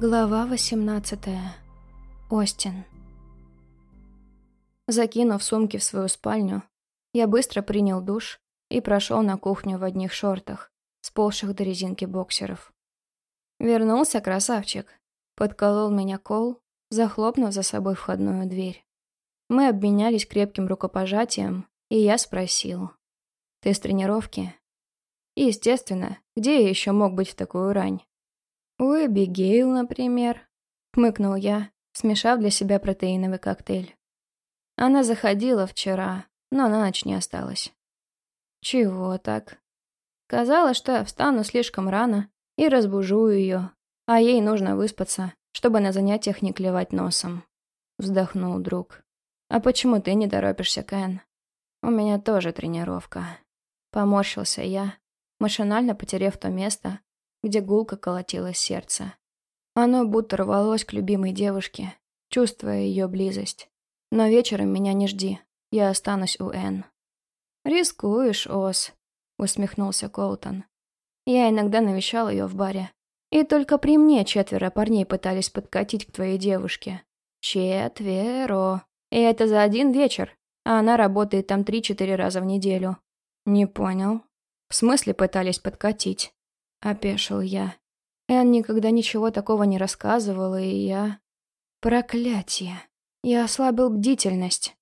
Глава 18. Остин. Закинув сумки в свою спальню, я быстро принял душ и прошел на кухню в одних шортах, сползших до резинки боксеров. Вернулся красавчик. Подколол меня кол, захлопнув за собой входную дверь. Мы обменялись крепким рукопожатием, и я спросил. «Ты с тренировки?» Естественно, где я еще мог быть в такую рань? «У Эбигейл, например», — хмыкнул я, смешав для себя протеиновый коктейль. Она заходила вчера, но на ночь не осталась. Чего так? Казалось, что я встану слишком рано и разбужу ее, а ей нужно выспаться, чтобы на занятиях не клевать носом. Вздохнул друг. «А почему ты не торопишься, Кэн?» «У меня тоже тренировка». Поморщился я, машинально потеряв то место, где гулко колотилось сердце. Оно будто рвалось к любимой девушке, чувствуя ее близость. Но вечером меня не жди, я останусь у Энн. «Рискуешь, Ос», — усмехнулся Колтон. «Я иногда навещал ее в баре. И только при мне четверо парней пытались подкатить к твоей девушке. Четверо. И это за один вечер, а она работает там три-четыре раза в неделю». «Не понял. В смысле пытались подкатить?» — опешил я. Эн никогда ничего такого не рассказывала, и я... Проклятие. Я ослабил бдительность.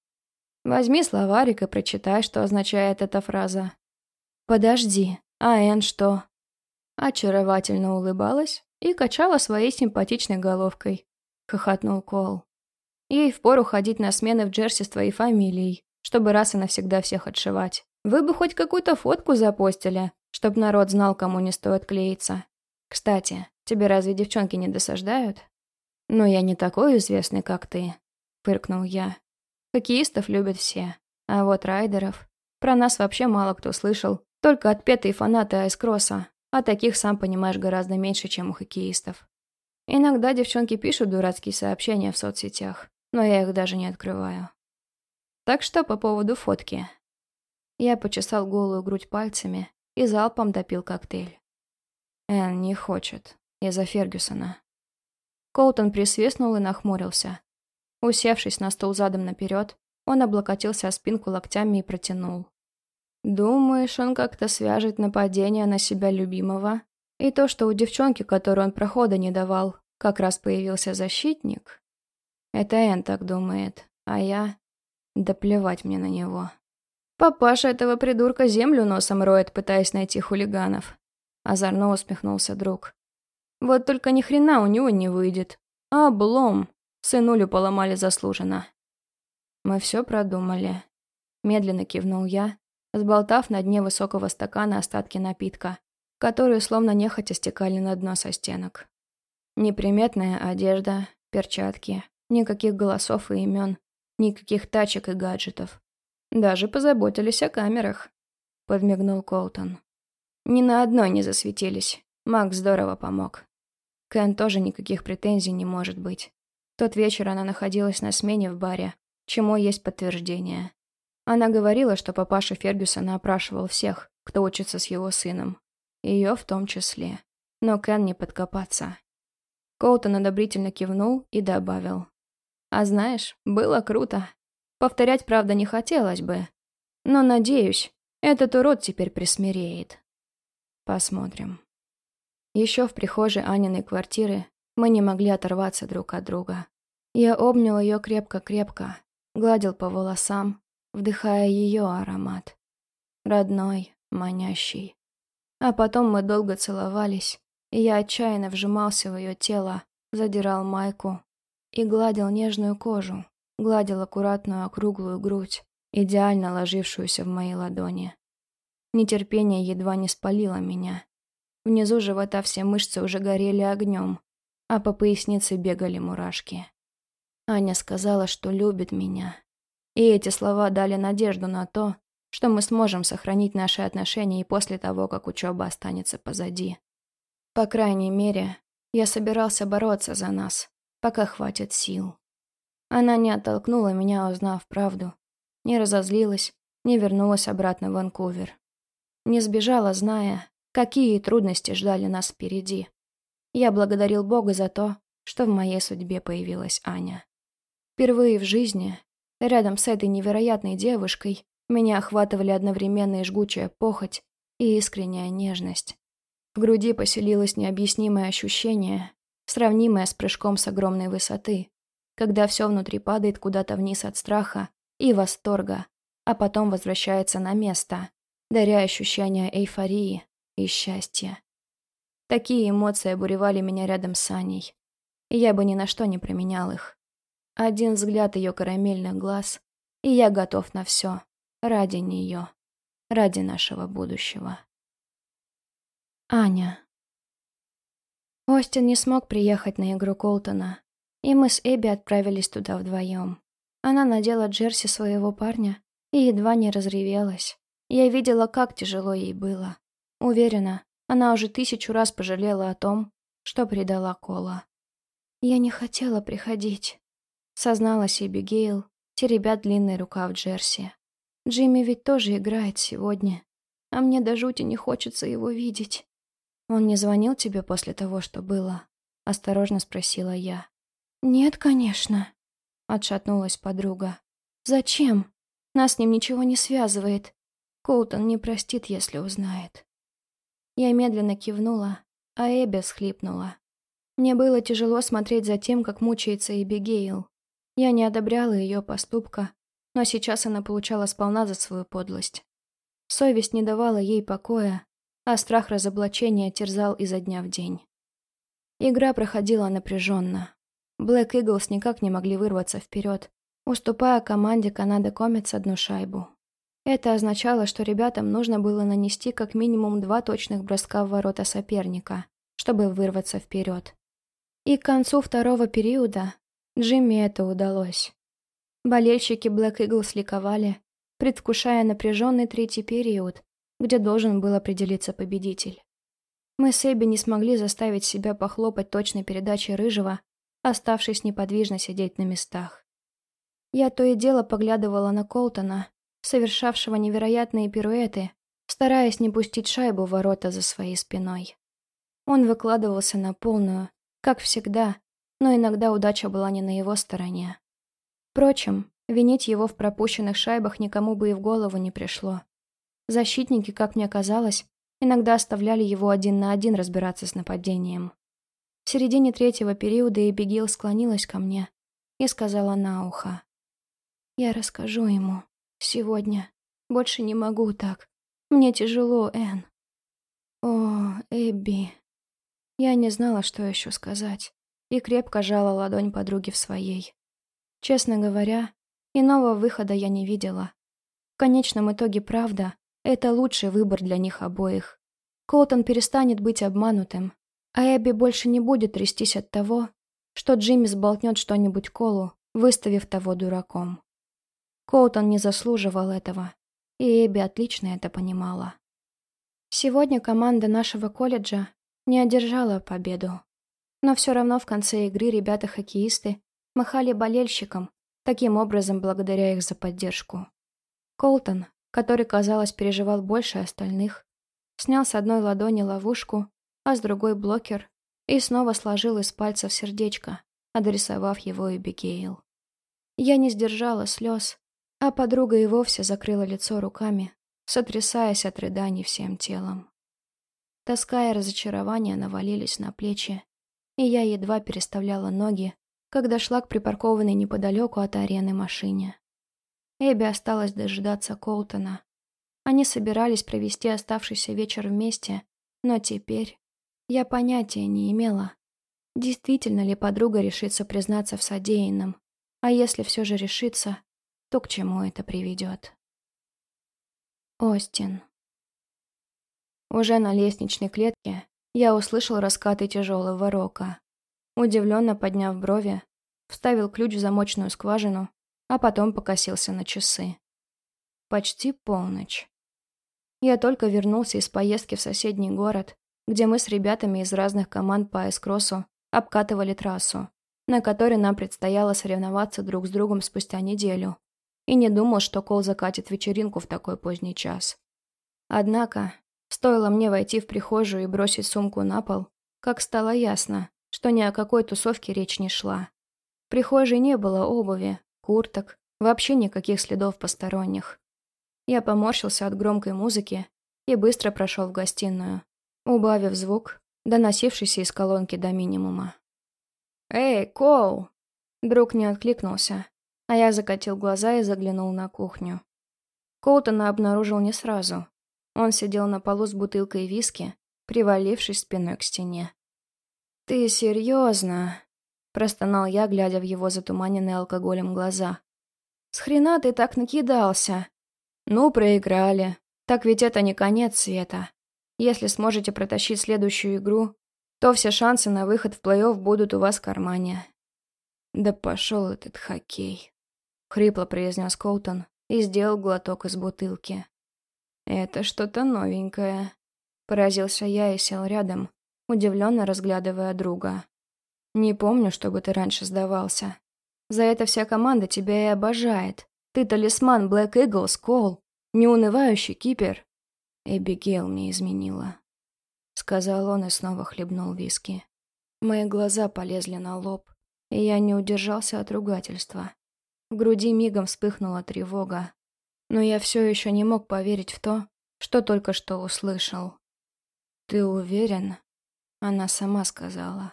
Возьми словарик и прочитай, что означает эта фраза. Подожди, а Эн что? Очаровательно улыбалась и качала своей симпатичной головкой. Хохотнул Кол. Ей впору ходить на смены в Джерси с твоей фамилией, чтобы раз и навсегда всех отшивать. Вы бы хоть какую-то фотку запостили, Чтоб народ знал, кому не стоит клеиться. Кстати, тебе разве девчонки не досаждают? Ну, я не такой известный, как ты, фыркнул я. Хоккеистов любят все, а вот райдеров... Про нас вообще мало кто слышал, только отпетые фанаты айскросса, а таких, сам понимаешь, гораздо меньше, чем у хоккеистов. Иногда девчонки пишут дурацкие сообщения в соцсетях, но я их даже не открываю. Так что по поводу фотки. Я почесал голую грудь пальцами и залпом допил коктейль. Эн не хочет. Из-за Фергюсона. Коутон присвистнул и нахмурился. Усевшись на стул задом наперед, он облокотился о спинку локтями и протянул. «Думаешь, он как-то свяжет нападение на себя любимого? И то, что у девчонки, которой он прохода не давал, как раз появился защитник? Это Эн так думает, а я... Да плевать мне на него». Папаша этого придурка землю носом роет, пытаясь найти хулиганов. Озорно усмехнулся друг. Вот только ни хрена у него не выйдет. А облом. Сынулю поломали заслуженно. Мы все продумали. Медленно кивнул я, сболтав на дне высокого стакана остатки напитка, которые словно нехотя стекали на дно со стенок. Неприметная одежда, перчатки, никаких голосов и имен, никаких тачек и гаджетов. Даже позаботились о камерах», — подмигнул Колтон. «Ни на одной не засветились. Макс здорово помог. Кен тоже никаких претензий не может быть. Тот вечер она находилась на смене в баре, чему есть подтверждение. Она говорила, что папаша Фергюсона опрашивал всех, кто учится с его сыном. Ее в том числе. Но Кен не подкопаться. Колтон одобрительно кивнул и добавил. «А знаешь, было круто. Повторять, правда, не хотелось бы. Но, надеюсь, этот урод теперь присмиреет. Посмотрим. Еще в прихожей Аниной квартиры мы не могли оторваться друг от друга. Я обнял ее крепко-крепко, гладил по волосам, вдыхая ее аромат. Родной, манящий. А потом мы долго целовались, и я отчаянно вжимался в ее тело, задирал майку и гладил нежную кожу, гладил аккуратную округлую грудь, идеально ложившуюся в мои ладони. Нетерпение едва не спалило меня. Внизу живота все мышцы уже горели огнем, а по пояснице бегали мурашки. Аня сказала, что любит меня. И эти слова дали надежду на то, что мы сможем сохранить наши отношения и после того, как учеба останется позади. По крайней мере, я собирался бороться за нас, пока хватит сил. Она не оттолкнула меня, узнав правду. Не разозлилась, не вернулась обратно в Ванкувер. Не сбежала, зная, какие трудности ждали нас впереди. Я благодарил Бога за то, что в моей судьбе появилась Аня. Впервые в жизни, рядом с этой невероятной девушкой, меня охватывали одновременно и жгучая похоть, и искренняя нежность. В груди поселилось необъяснимое ощущение, сравнимое с прыжком с огромной высоты, когда все внутри падает куда-то вниз от страха и восторга, а потом возвращается на место, даря ощущение эйфории и счастья. Такие эмоции обуревали меня рядом с Аней, и я бы ни на что не променял их. Один взгляд ее карамельных глаз, и я готов на все, ради нее, ради нашего будущего. Аня. Остин не смог приехать на игру Колтона, и мы с Эбби отправились туда вдвоем. Она надела джерси своего парня и едва не разревелась. Я видела, как тяжело ей было. Уверена, она уже тысячу раз пожалела о том, что предала Кола. «Я не хотела приходить», — созналась Эбигейл, теребя длинный рукав Джерси. «Джимми ведь тоже играет сегодня, а мне до жути не хочется его видеть». «Он не звонил тебе после того, что было?» — осторожно спросила я. «Нет, конечно», — отшатнулась подруга. «Зачем? Нас с ним ничего не связывает. Коутон не простит, если узнает». Я медленно кивнула, а Эбби схлипнула. Мне было тяжело смотреть за тем, как мучается Эбигейл. Я не одобряла ее поступка, но сейчас она получала сполна за свою подлость. Совесть не давала ей покоя, а страх разоблачения терзал изо дня в день. Игра проходила напряженно. Блэк Иглс никак не могли вырваться вперед, уступая команде Канада Комets одну шайбу. Это означало, что ребятам нужно было нанести как минимум два точных броска в ворота соперника, чтобы вырваться вперед. И к концу второго периода Джимми это удалось. Болельщики Блэк Иглс ликовали, предвкушая напряженный третий период, где должен был определиться победитель. Мы с Эбби не смогли заставить себя похлопать точной передачей Рыжего, оставшись неподвижно сидеть на местах. Я то и дело поглядывала на Колтона, совершавшего невероятные пируэты, стараясь не пустить шайбу в ворота за своей спиной. Он выкладывался на полную, как всегда, но иногда удача была не на его стороне. Впрочем, винить его в пропущенных шайбах никому бы и в голову не пришло. Защитники, как мне казалось, иногда оставляли его один на один разбираться с нападением. В середине третьего периода Эбигейл склонилась ко мне и сказала на ухо. «Я расскажу ему». Сегодня. Больше не могу так. Мне тяжело, Энн. О, Эбби. Я не знала, что еще сказать, и крепко жала ладонь подруги в своей. Честно говоря, иного выхода я не видела. В конечном итоге правда — это лучший выбор для них обоих. Колтон перестанет быть обманутым, а Эбби больше не будет трястись от того, что Джимми сболтнет что-нибудь Колу, выставив того дураком. Коутон не заслуживал этого, и Эбби отлично это понимала. Сегодня команда нашего колледжа не одержала победу. Но все равно в конце игры ребята-хоккеисты махали болельщикам, таким образом благодаря их за поддержку. Колтон, который, казалось, переживал больше остальных, снял с одной ладони ловушку, а с другой блокер и снова сложил из пальцев сердечко, адресовав его Эбигейл. Я не сдержала слез, а подруга и вовсе закрыла лицо руками, сотрясаясь от рыданий всем телом. Тоска и разочарование навалились на плечи, и я едва переставляла ноги, когда шла к припаркованной неподалеку от арены машине. Эбби осталась дожидаться Колтона. Они собирались провести оставшийся вечер вместе, но теперь я понятия не имела, действительно ли подруга решится признаться в содеянном, а если все же решится, то к чему это приведет. Остин. Уже на лестничной клетке я услышал раскаты тяжелого рока. Удивленно подняв брови, вставил ключ в замочную скважину, а потом покосился на часы. Почти полночь. Я только вернулся из поездки в соседний город, где мы с ребятами из разных команд по эскроссу обкатывали трассу, на которой нам предстояло соревноваться друг с другом спустя неделю, и не думал, что Кол закатит вечеринку в такой поздний час. Однако, стоило мне войти в прихожую и бросить сумку на пол, как стало ясно, что ни о какой тусовке речь не шла. В прихожей не было обуви, курток, вообще никаких следов посторонних. Я поморщился от громкой музыки и быстро прошел в гостиную, убавив звук, доносившийся из колонки до минимума. «Эй, Коул!» Друг не откликнулся, а я закатил глаза и заглянул на кухню. Коутона обнаружил не сразу. Он сидел на полу с бутылкой виски, привалившись спиной к стене. «Ты серьезно?» – простонал я, глядя в его затуманенные алкоголем глаза. «С хрена ты так накидался?» «Ну, проиграли. Так ведь это не конец света. Если сможете протащить следующую игру, то все шансы на выход в плей-офф будут у вас в кармане». «Да пошел этот хоккей», — хрипло произнес Коутон и сделал глоток из бутылки. «Это что-то новенькое», — поразился я и сел рядом, удивленно разглядывая друга. «Не помню, чтобы ты раньше сдавался. За это вся команда тебя и обожает. Ты талисман Блэк Иглс, Кол, неунывающий кипер». Эбигейл мне изменила. Сказал он и снова хлебнул виски. Мои глаза полезли на лоб, и я не удержался от ругательства. В груди мигом вспыхнула тревога, но я все еще не мог поверить в то, что только что услышал. «Ты уверен?» Она сама сказала.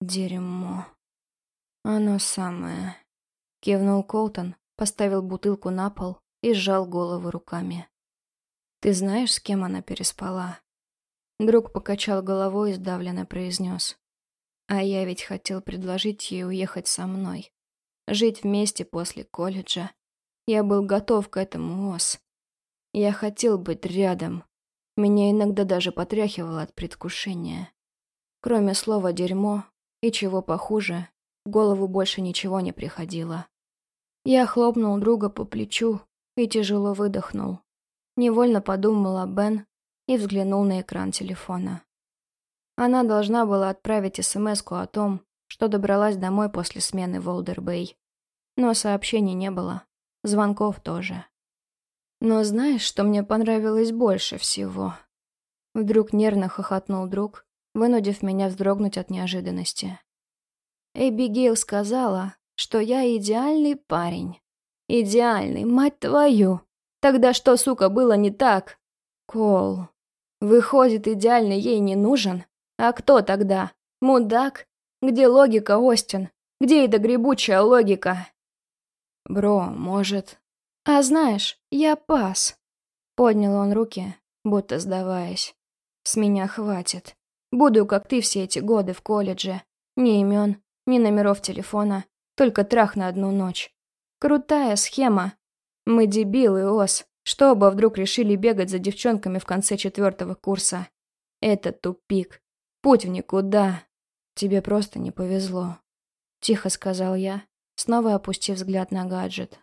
«Дерьмо». «Оно самое». Кивнул Колтон, поставил бутылку на пол и сжал голову руками. «Ты знаешь, с кем она переспала?» Друг покачал головой и сдавленно произнес. «А я ведь хотел предложить ей уехать со мной. Жить вместе после колледжа. Я был готов к этому, Ос. Я хотел быть рядом, меня иногда даже потряхивало от предвкушения. Кроме слова «дерьмо» и чего похуже, в голову больше ничего не приходило. Я хлопнул друга по плечу и тяжело выдохнул. Невольно подумал о Бен и взглянул на экран телефона. Она должна была отправить смс о том, что добралась домой после смены в Олдербей. Но сообщений не было, звонков тоже. Но знаешь, что мне понравилось больше всего? Вдруг нервно хохотнул друг, вынудив меня вздрогнуть от неожиданности. Эбигейл сказала, что я идеальный парень. Идеальный, мать твою! Тогда что, сука, было не так? Кол. Выходит, идеальный ей не нужен? А кто тогда? Мудак? Где логика, Остин? Где эта гребучая логика? Бро, может, «А знаешь, я пас». Поднял он руки, будто сдаваясь. «С меня хватит. Буду, как ты, все эти годы в колледже. Ни имен, ни номеров телефона, только трах на одну ночь. Крутая схема. Мы дебилы, Ос, что оба вдруг решили бегать за девчонками в конце четвертого курса. Это тупик. Путь в никуда. Тебе просто не повезло. Тихо сказал я, снова опустив взгляд на гаджет.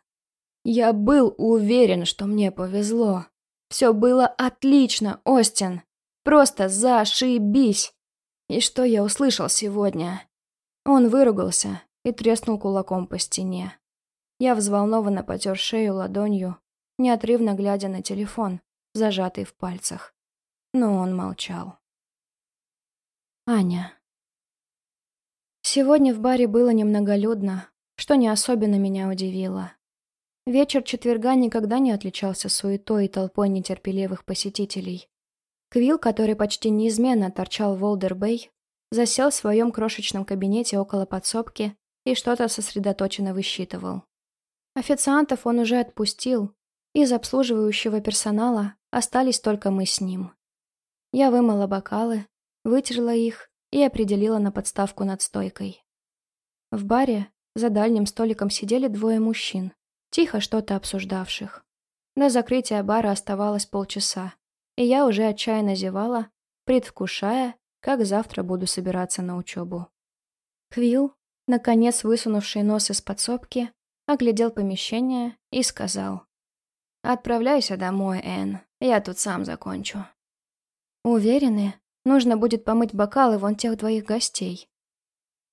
Я был уверен, что мне повезло. Все было отлично, Остин. Просто зашибись. И что я услышал сегодня? Он выругался и треснул кулаком по стене. Я взволнованно потер шею ладонью, неотрывно глядя на телефон, зажатый в пальцах. Но он молчал. Аня. Сегодня в баре было немноголюдно, что не особенно меня удивило. Вечер четверга никогда не отличался суетой и толпой нетерпеливых посетителей. Квилл, который почти неизменно торчал в Волдер-Бэй, засел в своем крошечном кабинете около подсобки и что-то сосредоточенно высчитывал. Официантов он уже отпустил, из обслуживающего персонала остались только мы с ним. Я вымыла бокалы, вытерла их и определила на подставку над стойкой. В баре за дальним столиком сидели двое мужчин тихо что-то обсуждавших. До закрытия бара оставалось полчаса, и я уже отчаянно зевала, предвкушая, как завтра буду собираться на учебу. Квилл, наконец высунувший нос из подсобки, оглядел помещение и сказал. «Отправляйся домой, Энн, я тут сам закончу». «Уверены? Нужно будет помыть бокалы вон тех двоих гостей».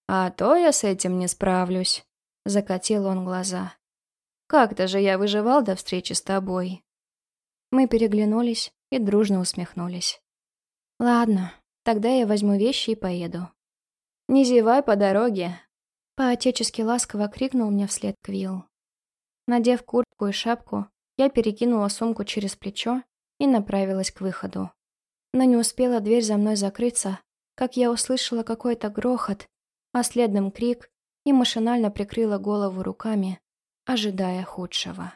«А то я с этим не справлюсь», — закатил он глаза. Как-то же я выживал до встречи с тобой». Мы переглянулись и дружно усмехнулись. «Ладно, тогда я возьму вещи и поеду». Не зевай по дороге!» По-отечески ласково крикнул мне вслед Квилл. Надев куртку и шапку, я перекинула сумку через плечо и направилась к выходу. Но не успела дверь за мной закрыться, как я услышала какой-то грохот, а следом крик и машинально прикрыла голову руками, ожидая худшего.